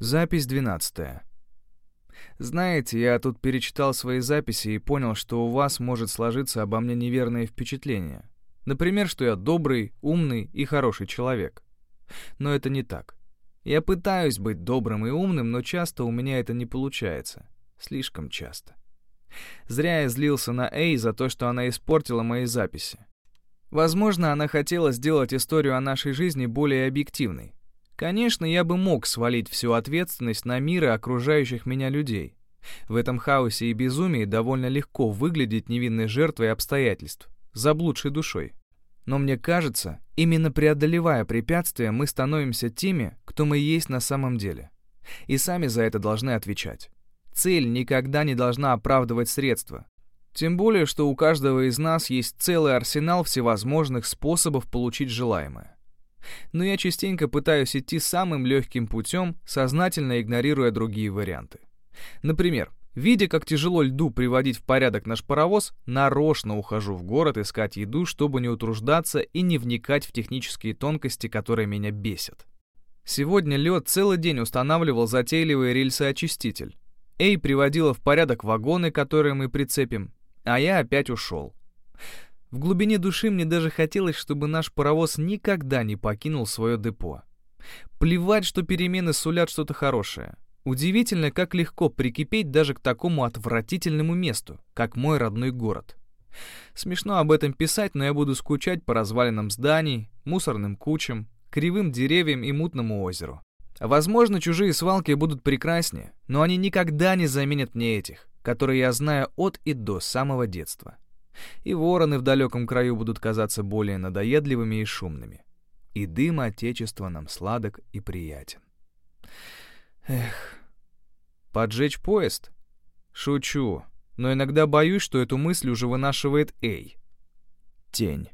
Запись 12. Знаете, я тут перечитал свои записи и понял, что у вас может сложиться обо мне неверное впечатление. Например, что я добрый, умный и хороший человек. Но это не так. Я пытаюсь быть добрым и умным, но часто у меня это не получается. Слишком часто. Зря я злился на Эй за то, что она испортила мои записи. Возможно, она хотела сделать историю о нашей жизни более объективной. Конечно, я бы мог свалить всю ответственность на мир и окружающих меня людей. В этом хаосе и безумии довольно легко выглядеть невинной жертвой обстоятельств, заблудшей душой. Но мне кажется, именно преодолевая препятствия, мы становимся теми, кто мы есть на самом деле. И сами за это должны отвечать. Цель никогда не должна оправдывать средства. Тем более, что у каждого из нас есть целый арсенал всевозможных способов получить желаемое но я частенько пытаюсь идти самым легким путем, сознательно игнорируя другие варианты. Например, видя, как тяжело льду приводить в порядок наш паровоз, нарочно ухожу в город искать еду, чтобы не утруждаться и не вникать в технические тонкости, которые меня бесят. Сегодня лед целый день устанавливал затейливый рельсоочиститель. Эй приводила в порядок вагоны, которые мы прицепим, а я опять ушел. В глубине души мне даже хотелось, чтобы наш паровоз никогда не покинул свое депо. Плевать, что перемены сулят что-то хорошее. Удивительно, как легко прикипеть даже к такому отвратительному месту, как мой родной город. Смешно об этом писать, но я буду скучать по развалинам зданий, мусорным кучам, кривым деревьям и мутному озеру. Возможно, чужие свалки будут прекраснее, но они никогда не заменят мне этих, которые я знаю от и до самого детства и вороны в далеком краю будут казаться более надоедливыми и шумными. И дым Отечества нам сладок и приятен. Эх, поджечь поезд? Шучу, но иногда боюсь, что эту мысль уже вынашивает Эй. Тень.